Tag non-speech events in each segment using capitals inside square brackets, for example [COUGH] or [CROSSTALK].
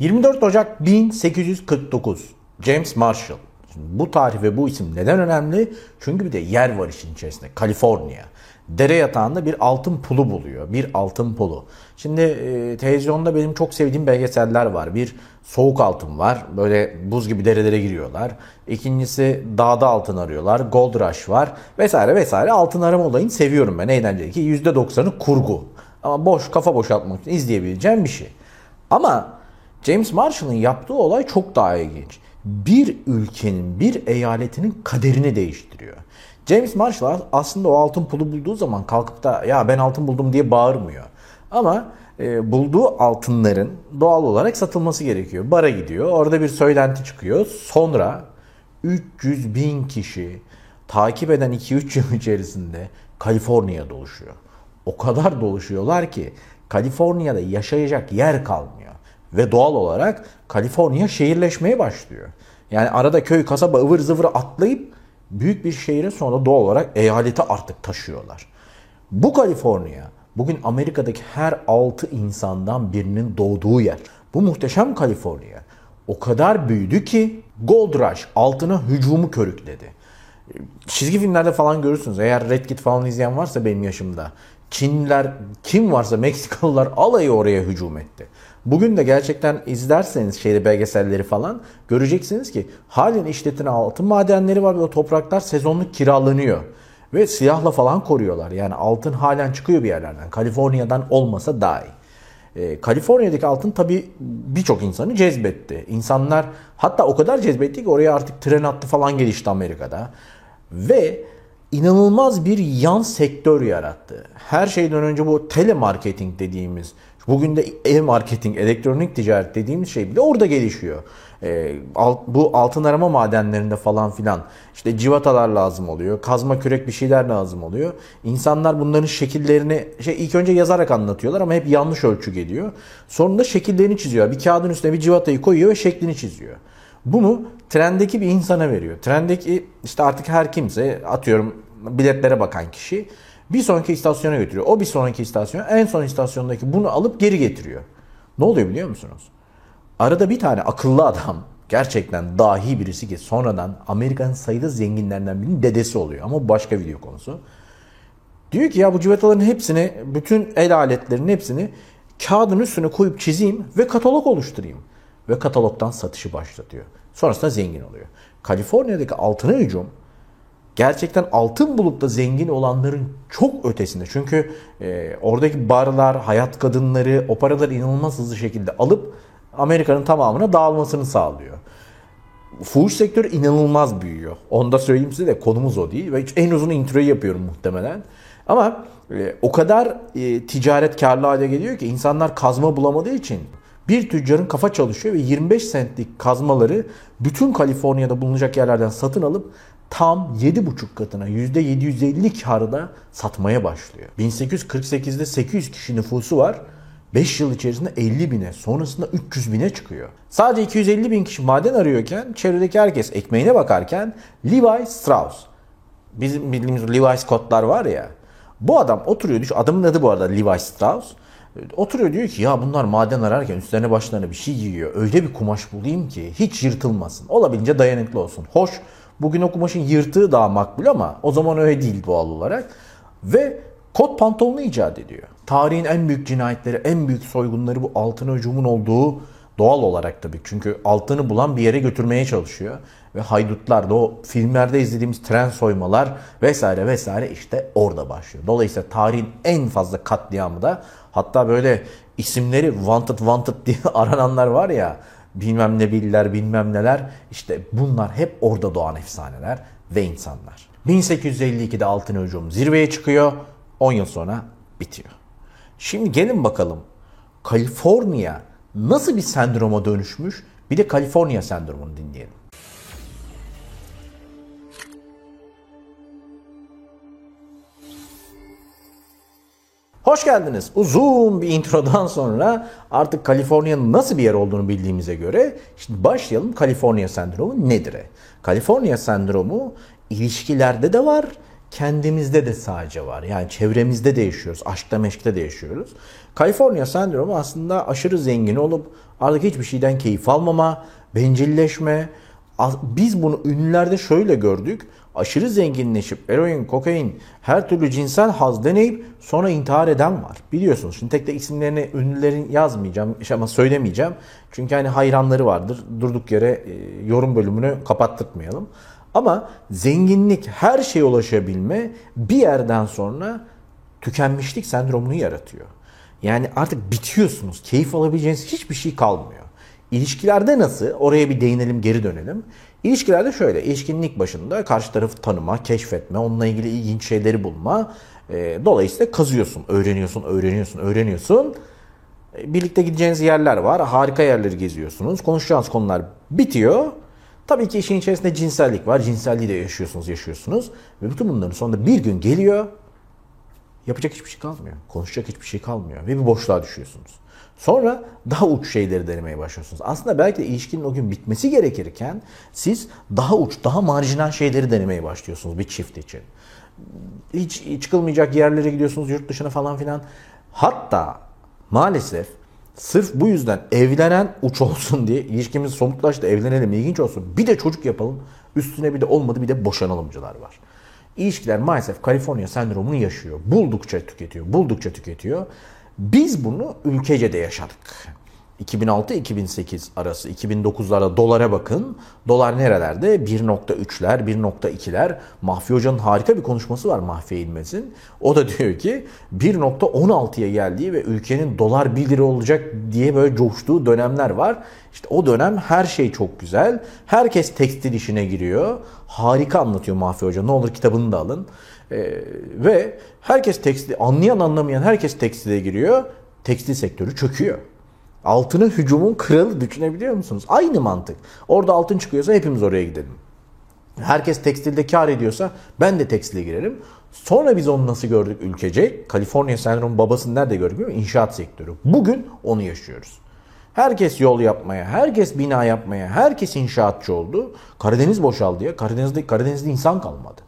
24 Ocak 1849 James Marshall. Şimdi bu tarih ve bu isim neden önemli? Çünkü bir de yer var işin içerisinde. Kaliforniya. Dere yatağında bir altın pulu buluyor. Bir altın pulu. Şimdi e, televizyonda benim çok sevdiğim belgeseller var. Bir soğuk altın var. Böyle buz gibi derelere giriyorlar. İkincisi dağda altın arıyorlar. Gold Rush var. Vesaire vesaire. Altın arama olayını seviyorum ben. Eğlenceli ki %90'ı kurgu. Ama boş kafa boşaltmak için izleyebileceğim bir şey. Ama James Marshall'ın yaptığı olay çok daha ilginç. Bir ülkenin, bir eyaletinin kaderini değiştiriyor. James Marshall aslında o altın pulu bulduğu zaman kalkıp da ya ben altın buldum diye bağırmıyor. Ama e, bulduğu altınların doğal olarak satılması gerekiyor. Bara gidiyor. Orada bir söylenti çıkıyor. Sonra 300 bin kişi takip eden 2-3 yıl içerisinde Kaliforniya doluşuyor. O kadar doluşuyorlar ki Kaliforniya'da yaşayacak yer kalmıyor. Ve doğal olarak Kaliforniya şehirleşmeye başlıyor. Yani arada köy, kasaba ıvır zıvır atlayıp büyük bir şehrin sonra doğal olarak eyaleti artık taşıyorlar. Bu Kaliforniya bugün Amerika'daki her 6 insandan birinin doğduğu yer. Bu muhteşem Kaliforniya o kadar büyüdü ki Gold Rush altına hücumu körükledi. Çizgi filmlerde falan görürsünüz. Eğer Red Kit falan izleyen varsa benim yaşımda. Çinliler kim varsa Meksikalılar alayı oraya hücum etti. Bugün de gerçekten izlerseniz şeyde belgeselleri falan göreceksiniz ki halen işletilen altın madenleri var ve o topraklar sezonluk kiralanıyor. Ve silahla falan koruyorlar. Yani altın halen çıkıyor bir yerlerden. Kaliforniya'dan olmasa dahi. E, Kaliforniya'daki altın tabi birçok insanı cezbetti. İnsanlar hatta o kadar cezbetti ki oraya artık tren hattı falan gelişti Amerika'da. Ve inanılmaz bir yan sektör yarattı. Her şeyden önce bu telemarketing dediğimiz, bugün de e-marketing, elektronik ticaret dediğimiz şey bile orada gelişiyor. E, alt, bu altın arama madenlerinde falan filan işte civatalar lazım oluyor. Kazma kürek bir şeyler lazım oluyor. İnsanlar bunların şekillerini şey ilk önce yazarak anlatıyorlar ama hep yanlış ölçü geliyor. Sonunda şekillerini çiziyor. Bir kağıdın üstüne bir civatayı koyuyor ve şeklini çiziyor. Bunu trendeki bir insana veriyor. Trendeki işte artık her kimse atıyorum biletlere bakan kişi bir sonraki istasyona götürüyor. O bir sonraki istasyon en son istasyondaki bunu alıp geri getiriyor. Ne oluyor biliyor musunuz? Arada bir tane akıllı adam gerçekten dahi birisi ki sonradan Amerika'nın sayılı zenginlerinden birinin dedesi oluyor. Ama başka video konusu. Diyor ki ya bu civataların hepsini, bütün el aletlerinin hepsini kağıdın üstüne koyup çizeyim ve katalog oluşturayım. Ve katalogdan satışı başlatıyor. Sonrasında zengin oluyor. Kaliforniya'daki altına hücum gerçekten altın bulup da zengin olanların çok ötesinde. Çünkü e, oradaki barlar, hayat kadınları o paraları inanılmaz hızlı şekilde alıp Amerika'nın tamamına dağılmasını sağlıyor. Fuhuş sektörü inanılmaz büyüyor. Onu da söyleyeyim size de konumuz o değil. Ve en uzun introyu yapıyorum muhtemelen. Ama e, o kadar e, ticaret karlı hale geliyor ki insanlar kazma bulamadığı için bir tüccarın kafa çalışıyor ve 25 centlik kazmaları bütün Kaliforniya'da bulunacak yerlerden satın alıp tam 7,5 katına %750 karda satmaya başlıyor. 1848'de 800 kişi nüfusu var. 5 yıl içerisinde 50 bine sonrasında 300 bine çıkıyor. Sadece 250 bin kişi maden arıyorken çevredeki herkes ekmeğine bakarken Levi Strauss bizim bildiğimiz Levi Scott'lar var ya bu adam oturuyor. Şu adamın adı bu arada Levi Strauss. Oturuyor diyor ki ya bunlar maden ararken üstlerine başlarına bir şey giyiyor. Öyle bir kumaş bulayım ki hiç yırtılmasın. Olabildiğince dayanıklı olsun. Hoş bugün o yırtığı daha makbul ama o zaman öyle değil doğal olarak. Ve kot pantolonu icat ediyor. Tarihin en büyük cinayetleri, en büyük soygunları bu altın hücumun olduğu doğal olarak tabii. Çünkü altını bulan bir yere götürmeye çalışıyor. Ve haydutlar da o filmlerde izlediğimiz tren soymalar vesaire vesaire işte orada başlıyor. Dolayısıyla tarihin en fazla katliamı da hatta böyle isimleri wanted wanted diye [LAUGHS] arananlar var ya bilmem ne biller bilmem neler işte bunlar hep orada doğan efsaneler ve insanlar. 1852'de altın hücum zirveye çıkıyor. 10 yıl sonra bitiyor. Şimdi gelin bakalım Kaliforniya nasıl bir sendroma dönüşmüş? Bir de Kaliforniya sendromunu dinleyelim. Hoş geldiniz. Uzun bir introdan sonra artık Kaliforniya'nın nasıl bir yer olduğunu bildiğimize göre şimdi başlayalım Kaliforniya sendromu nedir? Kaliforniya sendromu ilişkilerde de var, kendimizde de sadece var. Yani çevremizde de yaşıyoruz. Aşkta meşkte de yaşıyoruz. Kaliforniya sendromu aslında aşırı zengin olup artık hiçbir şeyden keyif almama, bencilleşme. Biz bunu ünlülerde şöyle gördük. Aşırı zenginleşip eroin, kokain, her türlü cinsel haz deneyip sonra intihar eden var. Biliyorsunuz şimdi tek tek isimlerini ünlülerin yazmayacağım ama söylemeyeceğim. Çünkü hani hayranları vardır. Durduk yere e, yorum bölümünü kapattırmayalım. Ama zenginlik, her şeye ulaşabilme bir yerden sonra tükenmişlik sendromunu yaratıyor. Yani artık bitiyorsunuz. Keyif alabileceğiniz hiçbir şey kalmıyor. İlişkilerde nasıl? Oraya bir değinelim, geri dönelim. İlişkilerde şöyle, ilişkinin başında karşı tarafı tanıma, keşfetme, onunla ilgili ilginç şeyleri bulma. E, dolayısıyla kazıyorsun, öğreniyorsun, öğreniyorsun, öğreniyorsun. E, birlikte gideceğiniz yerler var, harika yerleri geziyorsunuz. Konuşacağınız konular bitiyor. Tabii ki işin içerisinde cinsellik var. Cinselliği de yaşıyorsunuz, yaşıyorsunuz. Ve bütün bunların sonunda bir gün geliyor. Yapacak hiçbir şey kalmıyor. Konuşacak hiçbir şey kalmıyor. Ve bir boşluğa düşüyorsunuz. Sonra daha uç şeyleri denemeye başlıyorsunuz. Aslında belki de ilişkinin o gün bitmesi gerekirken siz daha uç, daha marjinal şeyleri denemeye başlıyorsunuz bir çift için. Hiç çıkılmayacak yerlere gidiyorsunuz yurt dışına falan filan. Hatta maalesef Sırf bu yüzden evlenen uç olsun diye ilişkimiz somutlaştı evlenelim ilginç olsun bir de çocuk yapalım üstüne bir de olmadı bir de boşanalımcılar var. İlişkiler maalesef Kaliforniya sendromunu yaşıyor. Buldukça tüketiyor, buldukça tüketiyor. Biz bunu ülkece de yaşadık. 2006-2008 arası 2009'lara dolara bakın. Dolar nerelerde? 1.3'ler, 1.2'ler. Mahfi Hoca'nın harika bir konuşması var Mahfi İlmez'in. O da diyor ki 1.16'ya geldiği ve ülkenin dolar 1 lira olacak diye böyle coştuğu dönemler var. İşte o dönem her şey çok güzel. Herkes tekstil işine giriyor. Harika anlatıyor Mahfi Hoca. Ne olur kitabını da alın. Ee, ve herkes tekstil, anlayan anlamayan herkes tekstile giriyor. Tekstil sektörü çöküyor. Altının hücumun kralı düşünebiliyor musunuz? Aynı mantık. Orada altın çıkıyorsa hepimiz oraya gidelim. Herkes tekstilde kar ediyorsa ben de tekstile girerim. Sonra biz onu nasıl gördük ülkece? Kaliforniya sendromu babasını nerede gördük biliyor? İnşaat sektörü. Bugün onu yaşıyoruz. Herkes yol yapmaya, herkes bina yapmaya, herkes inşaatçı oldu. Karadeniz boşaldı ya. Karadeniz'de, Karadeniz'de insan kalmadı.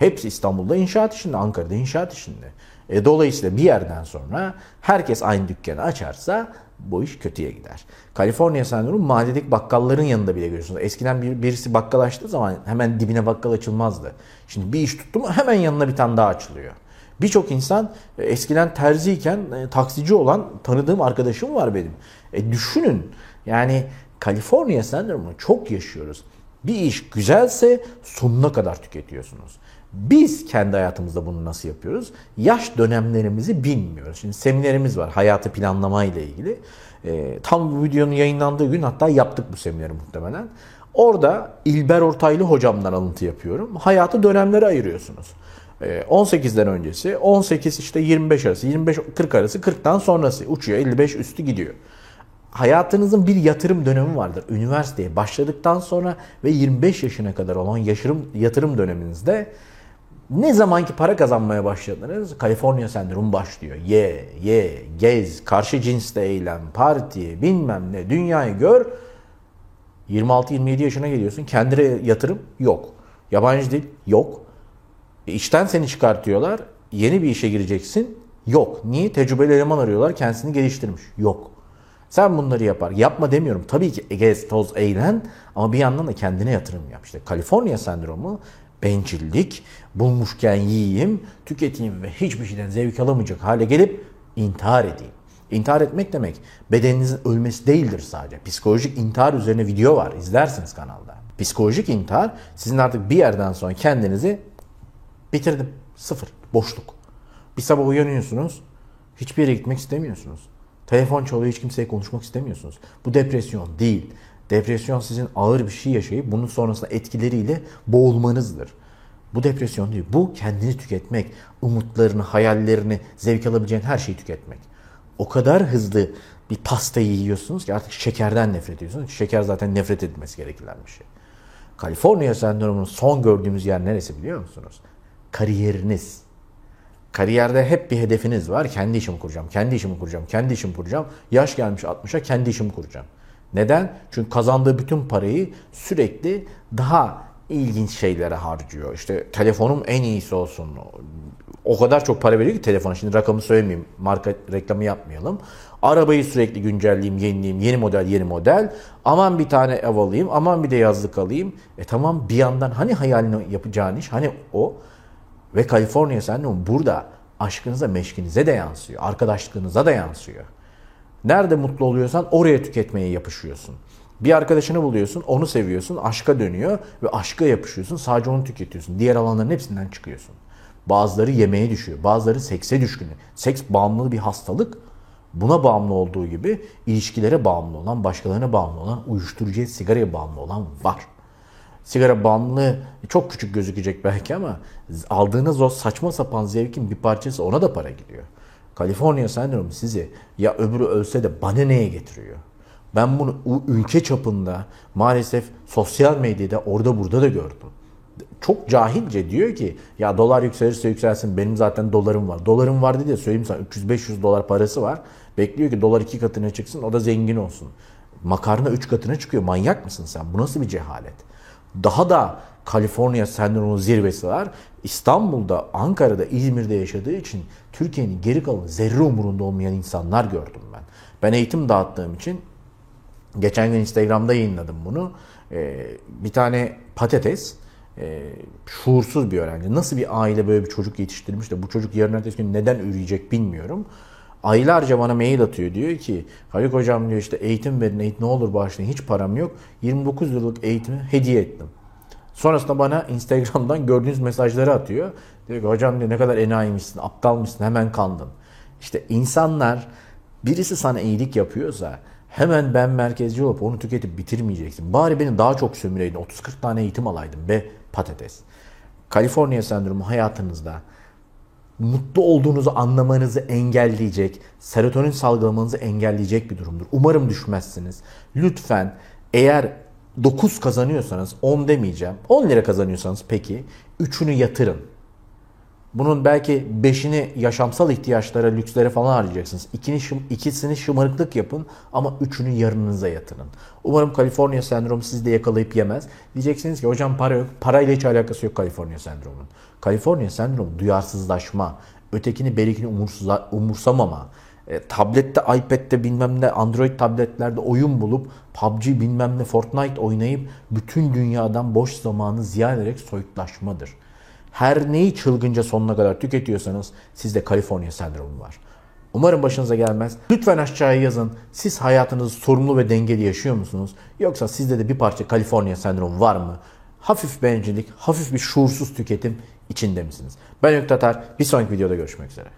Hepsi İstanbul'da inşaat işinde, Ankara'da inşaat işinde. E, dolayısıyla bir yerden sonra herkes aynı dükkanı açarsa bu iş kötüye gider. Kaliforniya sendromu mahalledeki bakkalların yanında bile görüyorsunuz. Eskiden bir, birisi bakkal açtığı zaman hemen dibine bakkal açılmazdı. Şimdi bir iş tuttu mu hemen yanına bir tane daha açılıyor. Birçok insan e, eskiden terziyken e, taksici olan tanıdığım arkadaşım var benim. E düşünün yani Kaliforniya sendromunu çok yaşıyoruz. Bir iş güzelse sonuna kadar tüketiyorsunuz. Biz kendi hayatımızda bunu nasıl yapıyoruz? Yaş dönemlerimizi bilmiyoruz. Şimdi seminerimiz var hayatı planlama ile ilgili. E, tam bu videonun yayınlandığı gün hatta yaptık bu semineri muhtemelen. Orada İlber Ortaylı hocamdan alıntı yapıyorum. Hayatı dönemlere ayırıyorsunuz. 18'den e, öncesi, 18 işte 25 arası, 25-40 arası, 40'tan sonrası uçuyor, 55 üstü gidiyor. Hayatınızın bir yatırım dönemi vardır. Üniversiteye başladıktan sonra ve 25 yaşına kadar olan yatırım, yatırım döneminizde ne zamanki para kazanmaya başladınız Kaliforniya sendromu başlıyor. Ye, ye, gez, karşı cinsle eylem, parti, bilmem ne, dünyayı gör. 26-27 yaşına geliyorsun. Kendine yatırım yok. Yabancı dil yok. E işten seni çıkartıyorlar. Yeni bir işe gireceksin. Yok. Niye? Tecrübeli eleman arıyorlar. Kendisini geliştirmiş. Yok. Sen bunları yapar. Yapma demiyorum. Tabii ki gez, toz, eğlen ama bir yandan da kendine yatırım yap. İşte Kaliforniya sendromu bencillik, bulmuşken yiyeyim, tüketeyim ve hiçbir şeyden zevk alamayacak hale gelip intihar edeyim. İntihar etmek demek bedeninizin ölmesi değildir sadece. Psikolojik intihar üzerine video var. izlersiniz kanalda. Psikolojik intihar sizin artık bir yerden sonra kendinizi bitirdim. Sıfır. Boşluk. Bir sabah uyanıyorsunuz. Hiçbir yere gitmek istemiyorsunuz. Telefon çalıyor hiç kimseye konuşmak istemiyorsunuz. Bu depresyon değil. Depresyon sizin ağır bir şey yaşayıp bunun sonrasında etkileriyle boğulmanızdır. Bu depresyon değil. Bu kendini tüketmek, umutlarını, hayallerini, zevk alabileceğin her şeyi tüketmek. O kadar hızlı bir pastayı yiyorsunuz ki artık şekerden nefret ediyorsunuz. Şeker zaten nefret edilmesi gereken bir şey. Kaliforniya sendromunun son gördüğümüz yer neresi biliyor musunuz? Kariyeriniz. Kariyerde hep bir hedefiniz var. Kendi işimi kuracağım, kendi işimi kuracağım, kendi işimi kuracağım. Yaş gelmiş 60'a kendi işimi kuracağım. Neden? Çünkü kazandığı bütün parayı sürekli daha ilginç şeylere harcıyor. İşte telefonum en iyisi olsun. O kadar çok para veriyor ki telefona. Şimdi rakamı söylemeyeyim. Marka reklamı yapmayalım. Arabayı sürekli güncelleyeyim, yenileyim. Yeni model, yeni model. Aman bir tane ev alayım. Aman bir de yazlık alayım. E tamam bir yandan hani hayalini yapacağın iş, hani o. Ve Kaliforniya Sendromu burada aşkınıza, meşkinize de yansıyor. Arkadaşlığınıza da yansıyor. Nerede mutlu oluyorsan oraya tüketmeye yapışıyorsun. Bir arkadaşını buluyorsun, onu seviyorsun, aşka dönüyor ve aşka yapışıyorsun. Sadece onu tüketiyorsun. Diğer alanların hepsinden çıkıyorsun. Bazıları yemeğe düşüyor, bazıları sekse düşkünü. Seks bağımlılığı bir hastalık. Buna bağımlı olduğu gibi ilişkilere bağımlı olan, başkalarına bağımlı olan, uyuşturucuya, sigaraya bağımlı olan var. Sigara bağımlılığı çok küçük gözükecek belki ama aldığınız o saçma sapan zevkin bir parçası ona da para gidiyor. Kaliforniya sendromu sizi ya öbürü ölse de bana neye getiriyor? Ben bunu ülke çapında maalesef sosyal medyada orada burada da gördüm. Çok cahilce diyor ki ya dolar yükselirse yükselsin benim zaten dolarım var. Dolarım var diye söyleyeyim sana 300-500 dolar parası var. Bekliyor ki dolar iki katına çıksın o da zengin olsun. Makarna üç katına çıkıyor. Manyak mısın sen? Bu nasıl bir cehalet? Daha da Kaliforniya sendromu zirvesi var. İstanbul'da, Ankara'da, İzmir'de yaşadığı için Türkiye'nin geri kalanı zerre umurunda olmayan insanlar gördüm ben. Ben eğitim dağıttığım için geçen gün Instagram'da yayınladım bunu. Ee, bir tane patates e, şuursuz bir öğrenci. Nasıl bir aile böyle bir çocuk yetiştirmiş de bu çocuk yarın ertesi gün neden üreyecek bilmiyorum. Aylarca bana mail atıyor diyor ki Haluk hocam diyor işte eğitim verin eğitim ne olur bağışlayın hiç param yok. 29 yıllık eğitimi hediye ettim. Sonrasında bana Instagram'dan gördüğünüz mesajları atıyor. Diyor ki hocam diyor ne kadar enayiymişsin, aptalmışsın, hemen kandın. İşte insanlar birisi sana iyilik yapıyorsa hemen ben merkezci olup onu tüketip bitirmeyeceksin. Bari beni daha çok sömüreydin. 30-40 tane eğitim alaydın be patates. Kaliforniya sendromu hayatınızda mutlu olduğunuzu anlamanızı engelleyecek, serotonin salgılamanızı engelleyecek bir durumdur. Umarım düşmezsiniz. Lütfen eğer 9 kazanıyorsanız 10 demeyeceğim. 10 lira kazanıyorsanız peki 3'ünü yatırın. Bunun belki 5'ini yaşamsal ihtiyaçlara, lükslere falan harcayacaksınız. İkini, şım, ikisini şımarıklık yapın ama üçünü yarınınıza yatırın. Umarım Kaliforniya sendromu sizi de yakalayıp yemez. Diyeceksiniz ki hocam para yok. Parayla hiç alakası yok Kaliforniya sendromunun. Kaliforniya sendromu duyarsızlaşma, ötekini berikini umursamama, e, tablette, iPad'de bilmem ne, Android tabletlerde oyun bulup PUBG bilmem ne, Fortnite oynayıp bütün dünyadan boş zamanı ziyan ederek soyutlaşmadır. Her neyi çılgınca sonuna kadar tüketiyorsanız sizde Kaliforniya sendromu var. Umarım başınıza gelmez. Lütfen aşağıya yazın. Siz hayatınızı sorumlu ve dengeli yaşıyor musunuz? Yoksa sizde de bir parça Kaliforniya sendromu var mı? Hafif bencillik, hafif bir şuursuz tüketim içinde misiniz? Ben Ök Tatar. Bir sonraki videoda görüşmek üzere.